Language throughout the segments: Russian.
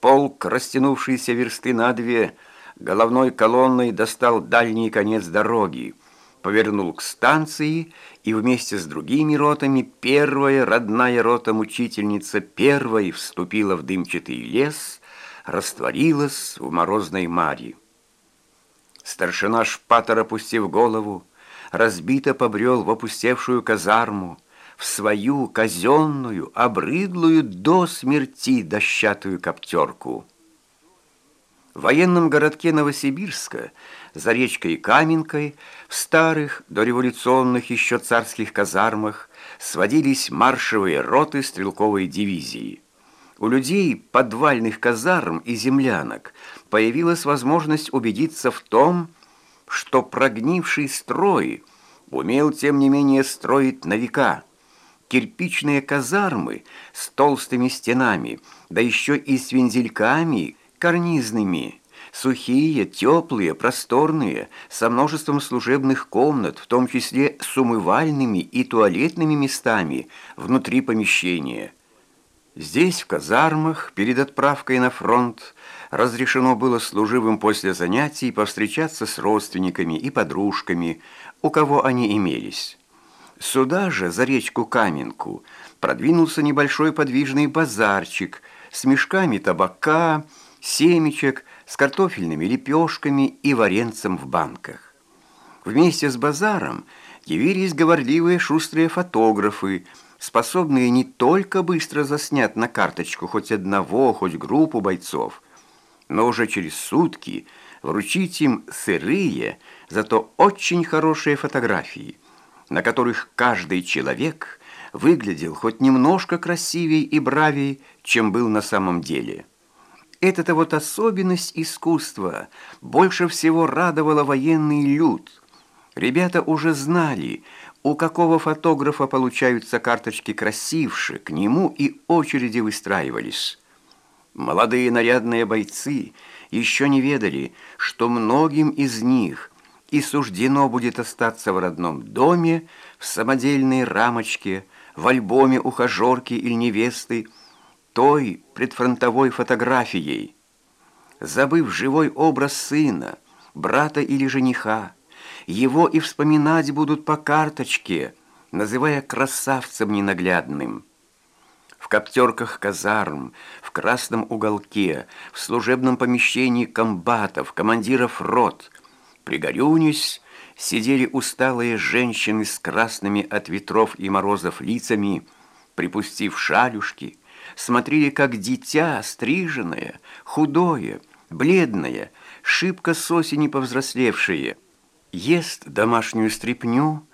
Полк, растянувшийся версты на две, головной колонной достал дальний конец дороги, повернул к станции и вместе с другими ротами первая родная рота-мучительница первой вступила в дымчатый лес, растворилась в морозной маре. Старшина Шпатор, опустив голову, разбито побрел в опустевшую казарму, в свою казенную, обрыдлую до смерти дощатую коптерку. В военном городке Новосибирска, за речкой Каменкой, в старых дореволюционных еще царских казармах сводились маршевые роты стрелковой дивизии. У людей подвальных казарм и землянок появилась возможность убедиться в том, что прогнивший строй умел, тем не менее, строить на века – кирпичные казармы с толстыми стенами, да еще и с вензельками карнизными, сухие, теплые, просторные, со множеством служебных комнат, в том числе с умывальными и туалетными местами внутри помещения. Здесь, в казармах, перед отправкой на фронт, разрешено было служивым после занятий повстречаться с родственниками и подружками, у кого они имелись. Сюда же, за речку Каменку, продвинулся небольшой подвижный базарчик с мешками табака, семечек, с картофельными лепешками и варенцем в банках. Вместе с базаром явились говорливые шустрые фотографы, способные не только быстро заснять на карточку хоть одного, хоть группу бойцов, но уже через сутки вручить им сырые, зато очень хорошие фотографии – на которых каждый человек выглядел хоть немножко красивее и бравее, чем был на самом деле. Эта-то вот особенность искусства больше всего радовала военный люд. Ребята уже знали, у какого фотографа получаются карточки красивше, к нему и очереди выстраивались. Молодые нарядные бойцы еще не ведали, что многим из них – и суждено будет остаться в родном доме, в самодельной рамочке, в альбоме ухажерки или невесты, той предфронтовой фотографией. Забыв живой образ сына, брата или жениха, его и вспоминать будут по карточке, называя красавцем ненаглядным. В коптерках казарм, в красном уголке, в служебном помещении комбатов, командиров рот – Пригорюнись, сидели усталые женщины с красными от ветров и морозов лицами, припустив шалюшки, смотрели, как дитя, стриженное, худое, бледное, шибко с осени повзрослевшее. Ест домашнюю стряпню,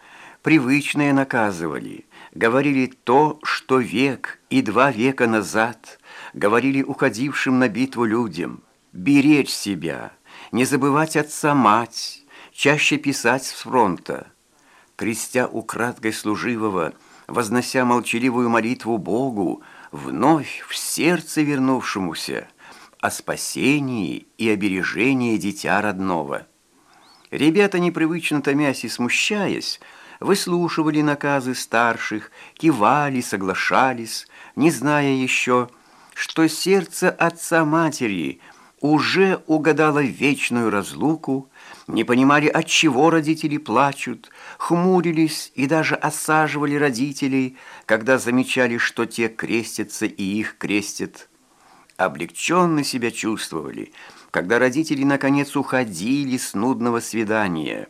привычное наказывали, говорили то, что век и два века назад говорили уходившим на битву людям, беречь себя – не забывать отца-мать, чаще писать с фронта. Крестя украдкой служивого, вознося молчаливую молитву Богу, вновь в сердце вернувшемуся, о спасении и обережении дитя родного. Ребята, непривычно томясь и смущаясь, выслушивали наказы старших, кивали, соглашались, не зная еще, что сердце отца-матери – уже угадала вечную разлуку, не понимали, от чего родители плачут, хмурились и даже осаживали родителей, когда замечали, что те крестятся и их крестят. Облегченно себя чувствовали, когда родители наконец уходили с нудного свидания.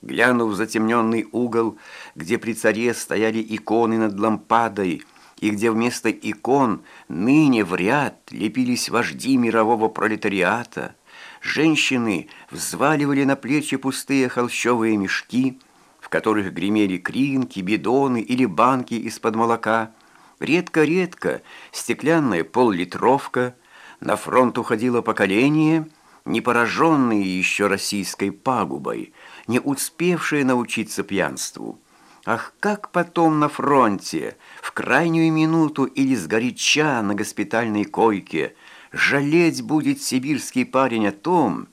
Глянув в затемненный угол, где при царе стояли иконы над лампадой, и где вместо икон ныне в ряд лепились вожди мирового пролетариата, женщины взваливали на плечи пустые холщовые мешки, в которых гремели кринки, бидоны или банки из-под молока. Редко-редко стеклянная поллитровка, на фронт уходило поколение, не пораженные еще российской пагубой, не успевшие научиться пьянству. Ах, как потом на фронте, в крайнюю минуту или сгоряча на госпитальной койке, жалеть будет сибирский парень о том,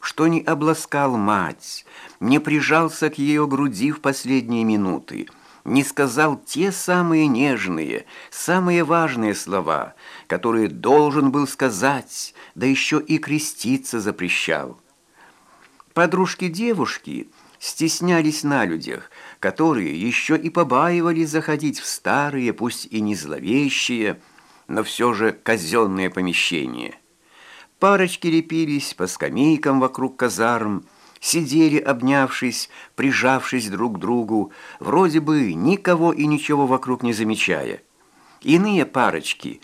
что не обласкал мать, не прижался к ее груди в последние минуты, не сказал те самые нежные, самые важные слова, которые должен был сказать, да еще и креститься запрещал. Подружки-девушки стеснялись на людях, которые еще и побаивались заходить в старые, пусть и не зловещие, но все же казенные помещения. Парочки репились по скамейкам вокруг казарм, сидели, обнявшись, прижавшись друг к другу, вроде бы никого и ничего вокруг не замечая. Иные парочки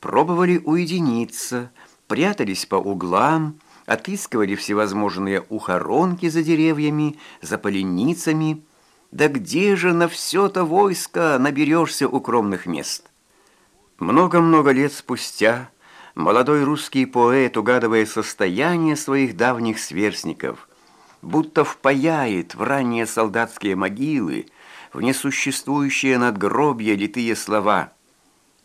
пробовали уединиться, прятались по углам, отыскивали всевозможные ухоронки за деревьями, за поленницами. Да где же на все-то войско наберешься укромных мест? Много-много лет спустя молодой русский поэт, угадывая состояние своих давних сверстников, будто впаяет в ранние солдатские могилы, в несуществующие надгробья литые слова.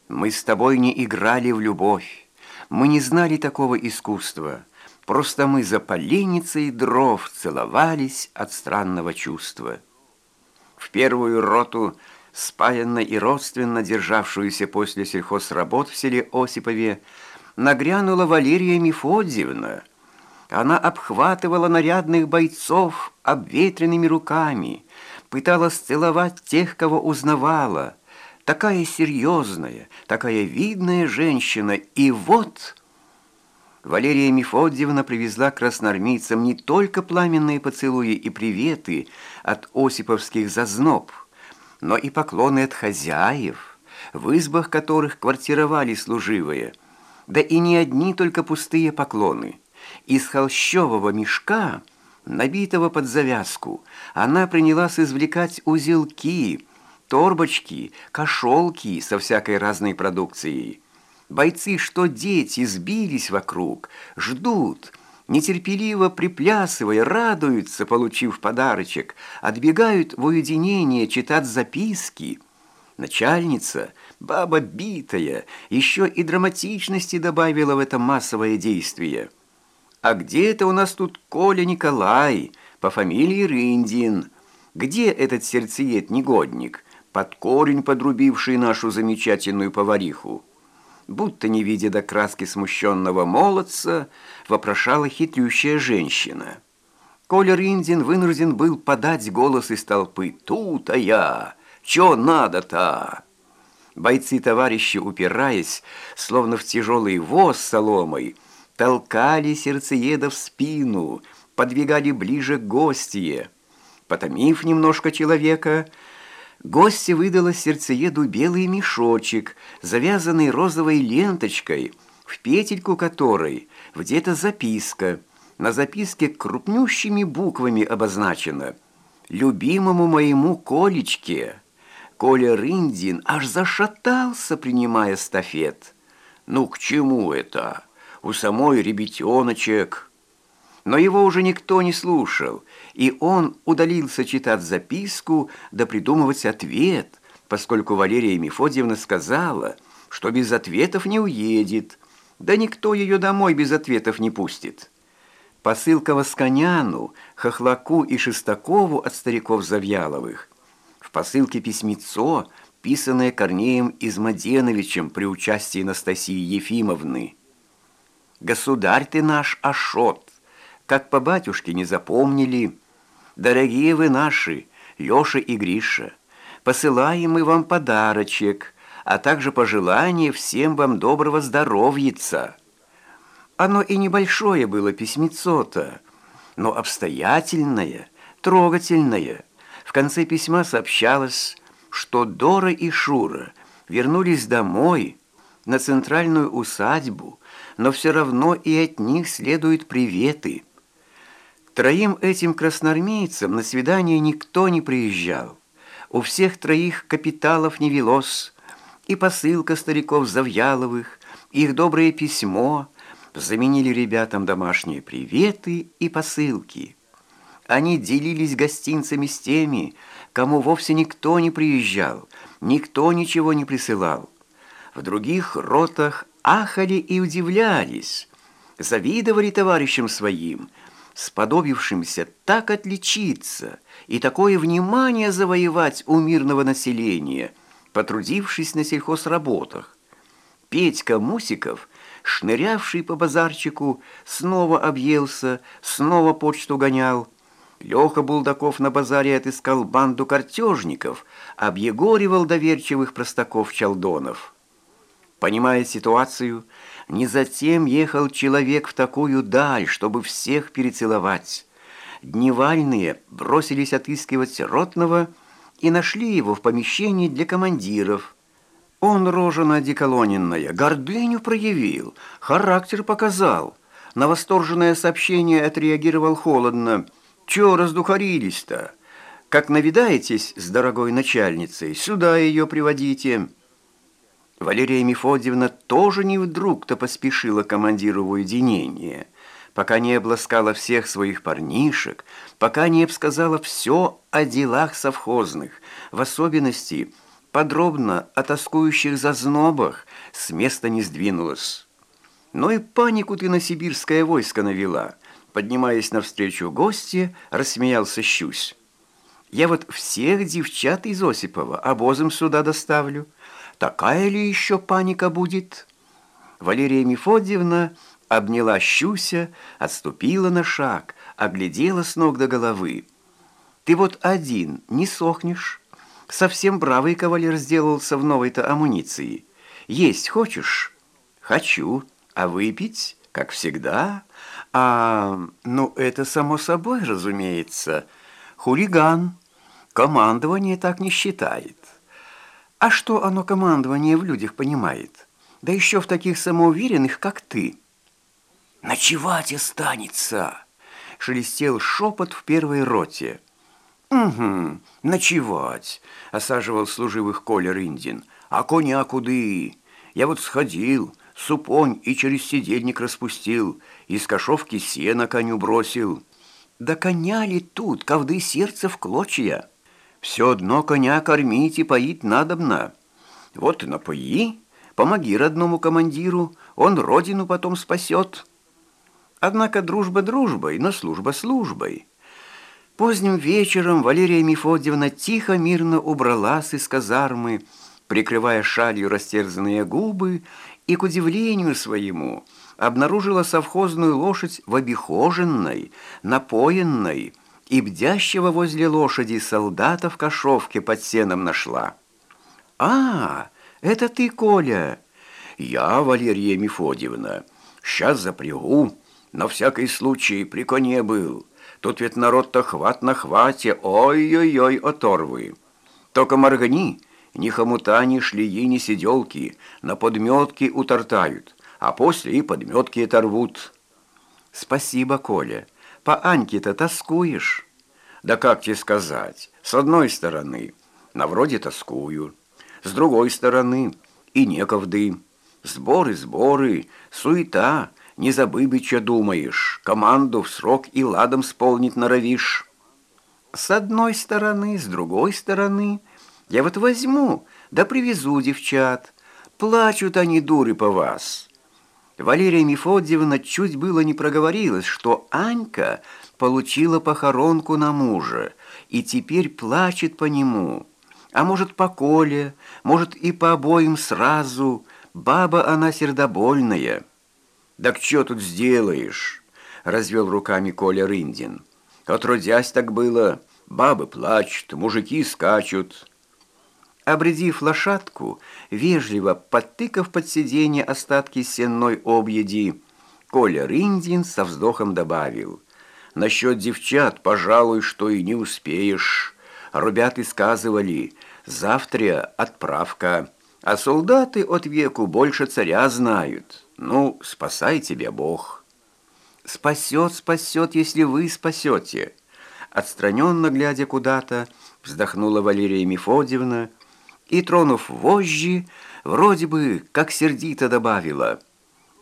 «Мы с тобой не играли в любовь, мы не знали такого искусства, просто мы за поленницей дров целовались от странного чувства». В первую роту, спаянно и родственно державшуюся после сельхозработ в селе Осипове, нагрянула Валерия Мефодьевна – она обхватывала нарядных бойцов обветренными руками, пыталась целовать тех, кого узнавала. Такая серьезная, такая видная женщина. И вот... Валерия Мефодьевна привезла красноармейцам не только пламенные поцелуи и приветы от осиповских зазноб, но и поклоны от хозяев, в избах которых квартировали служивые, да и не одни только пустые поклоны – из холщового мешка, набитого под завязку, она принялась извлекать узелки, торбочки, кошелки со всякой разной продукцией. Бойцы, что дети, сбились вокруг, ждут, нетерпеливо приплясывая, радуются, получив подарочек, отбегают в уединение читать записки. Начальница, баба битая, еще и драматичности добавила в это массовое действие – а где это у нас тут Коля Николай по фамилии Рындин? Где этот сердцеед-негодник, под корень подрубивший нашу замечательную повариху? Будто не видя до краски смущенного молодца, вопрошала хитрющая женщина. Коля Рындин вынужден был подать голос из толпы. «Тут-а я! Чё надо-то?» Бойцы-товарищи, упираясь, словно в тяжелый воз соломой, толкали сердцееда в спину, подвигали ближе к гостье. Потомив немножко человека, гостья выдала сердцееду белый мешочек, завязанный розовой ленточкой, в петельку которой где-то записка. На записке крупнющими буквами обозначено «Любимому моему Колечке». Коля Рындин аж зашатался, принимая стафет. «Ну к чему это?» у самой ребятеночек. Но его уже никто не слушал, и он удалился читать записку да придумывать ответ, поскольку Валерия Мефодьевна сказала, что без ответов не уедет, да никто ее домой без ответов не пустит. Посылка Восконяну, Хохлаку и Шестакову от стариков Завьяловых. В посылке письмецо, писанное Корнеем Измаденовичем при участии Анастасии Ефимовны. Государь ты наш Ашот, как по батюшке не запомнили. Дорогие вы наши, Леша и Гриша, посылаем мы вам подарочек, а также пожелание всем вам доброго здоровьица. Оно и небольшое было письмецо-то, но обстоятельное, трогательное. В конце письма сообщалось, что Дора и Шура вернулись домой на центральную усадьбу, но все равно и от них следуют приветы. Троим этим красноармейцам на свидание никто не приезжал. У всех троих капиталов не велось, и посылка стариков Завьяловых, их доброе письмо заменили ребятам домашние приветы и посылки. Они делились гостинцами с теми, кому вовсе никто не приезжал, никто ничего не присылал. В других ротах ахали и удивлялись, завидовали товарищам своим, сподобившимся так отличиться и такое внимание завоевать у мирного населения, потрудившись на сельхозработах. Петька Мусиков, шнырявший по базарчику, снова объелся, снова почту гонял. Леха Булдаков на базаре отыскал банду картежников, объегоривал доверчивых простаков-чалдонов. Понимая ситуацию, не затем ехал человек в такую даль, чтобы всех перецеловать. Дневальные бросились отыскивать ротного и нашли его в помещении для командиров. Он рожа надеколоненная, гордыню проявил, характер показал. На восторженное сообщение отреагировал холодно. «Чё раздухарились-то? Как навидаетесь с дорогой начальницей, сюда ее приводите». Валерия Мефодьевна тоже не вдруг-то поспешила командиру в уединение, пока не обласкала всех своих парнишек, пока не обсказала все о делах совхозных, в особенности подробно о тоскующих зазнобах, с места не сдвинулась. Но и панику ты на сибирское войско навела. Поднимаясь навстречу гости, рассмеялся Щусь. Я вот всех девчат из Осипова обозом сюда доставлю. Такая ли еще паника будет? Валерия Мефодьевна обняла Щуся, отступила на шаг, оглядела с ног до головы. Ты вот один не сохнешь. Совсем бравый кавалер сделался в новой-то амуниции. Есть хочешь? Хочу. А выпить, как всегда? А, ну, это само собой, разумеется. Хулиган. Командование так не считает. А что оно командование в людях понимает? Да еще в таких самоуверенных, как ты. «Ночевать останется!» — шелестел шепот в первой роте. «Угу, ночевать!» — осаживал служивых Коля Рындин. «А коня куды? Я вот сходил, супонь и через сидельник распустил, из кошовки сена коню бросил. Да коня ли тут, ковды сердца в клочья?» Все одно коня кормить и поить надобно. Вот и напои, помоги родному командиру, он родину потом спасет. Однако дружба дружбой, но служба службой. Поздним вечером Валерия Мефодьевна тихо, мирно убралась из казармы, прикрывая шалью растерзанные губы, и, к удивлению своему, обнаружила совхозную лошадь в обихоженной, напоенной, и бдящего возле лошади солдата в кошовке под сеном нашла. «А, это ты, Коля!» «Я, Валерия Мефодьевна, сейчас запрягу, на всякий случай при коне был. Тут ведь народ-то хват на хвате, ой-ой-ой, оторвы. Только моргни, ни хомута, ни шлии, ни сиделки, на подметки утортают, а после и подметки оторвут». «Спасибо, Коля!» По Аньке-то тоскуешь? Да как тебе сказать? С одной стороны, на вроде тоскую. С другой стороны, и нековды. Сборы, сборы, суета. Не забыби, что думаешь. Команду в срок и ладом сполнить норовишь. С одной стороны, с другой стороны. Я вот возьму, да привезу девчат. Плачут они, дуры, по вас». Валерия Мефодьевна чуть было не проговорилась, что Анька получила похоронку на мужа и теперь плачет по нему. А может, по Коле, может, и по обоим сразу. Баба она сердобольная. «Так что тут сделаешь?» — развел руками Коля Рындин. «Отродясь так было, бабы плачут, мужики скачут». Обредив лошадку, вежливо подтыкав под сиденье остатки сенной объеди, Коля Рындин со вздохом добавил. «Насчет девчат, пожалуй, что и не успеешь. Ребята сказывали, завтра отправка, а солдаты от веку больше царя знают. Ну, спасай тебя Бог». «Спасет, спасет, если вы спасете». Отстраненно глядя куда-то, вздохнула Валерия Мефодьевна, и, тронув вожжи, вроде бы как сердито добавила.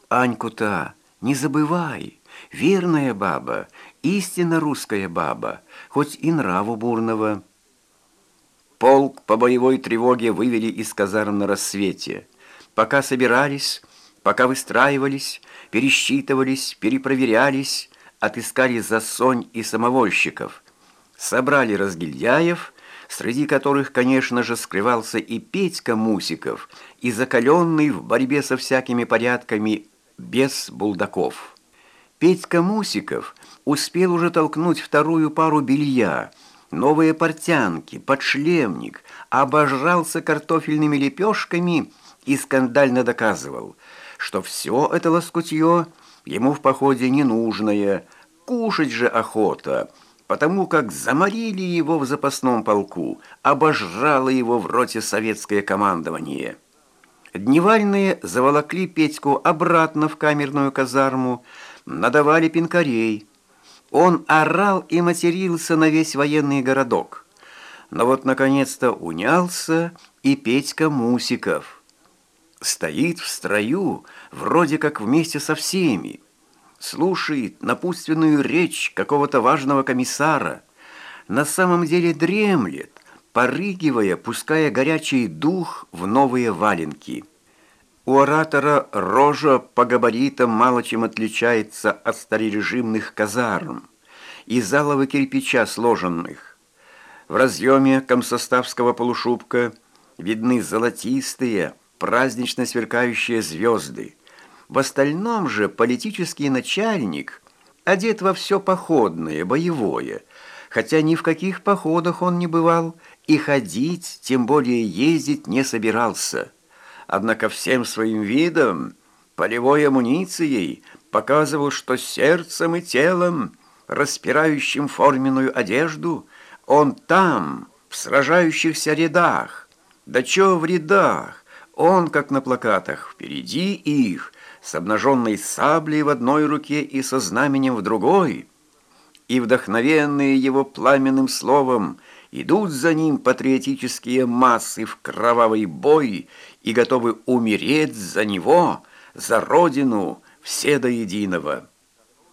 «Аньку-то не забывай, верная баба, истинно русская баба, хоть и нраву бурного». Полк по боевой тревоге вывели из казарм на рассвете. Пока собирались, пока выстраивались, пересчитывались, перепроверялись, отыскали засонь и самовольщиков, собрали разгильдяев, среди которых, конечно же, скрывался и Петька Мусиков, и закаленный в борьбе со всякими порядками без булдаков. Петька Мусиков успел уже толкнуть вторую пару белья, новые портянки, подшлемник, обожрался картофельными лепешками и скандально доказывал, что все это лоскутье ему в походе ненужное, кушать же охота, потому как заморили его в запасном полку, обожрало его в роте советское командование. Дневальные заволокли Петьку обратно в камерную казарму, надавали пинкарей. Он орал и матерился на весь военный городок. Но вот наконец-то унялся и Петька Мусиков. Стоит в строю, вроде как вместе со всеми, слушает напутственную речь какого-то важного комиссара, на самом деле дремлет, порыгивая, пуская горячий дух в новые валенки. У оратора рожа по габаритам мало чем отличается от старорежимных казарм и заловы кирпича сложенных. В разъеме комсоставского полушубка видны золотистые, празднично сверкающие звезды. В остальном же политический начальник одет во все походное, боевое, хотя ни в каких походах он не бывал и ходить, тем более ездить, не собирался. Однако всем своим видом, полевой амуницией, показывал, что сердцем и телом, распирающим форменную одежду, он там, в сражающихся рядах. Да чё в рядах? Он, как на плакатах, впереди их, с обнаженной саблей в одной руке и со знаменем в другой, и вдохновенные его пламенным словом идут за ним патриотические массы в кровавый бой и готовы умереть за него, за родину, все до единого».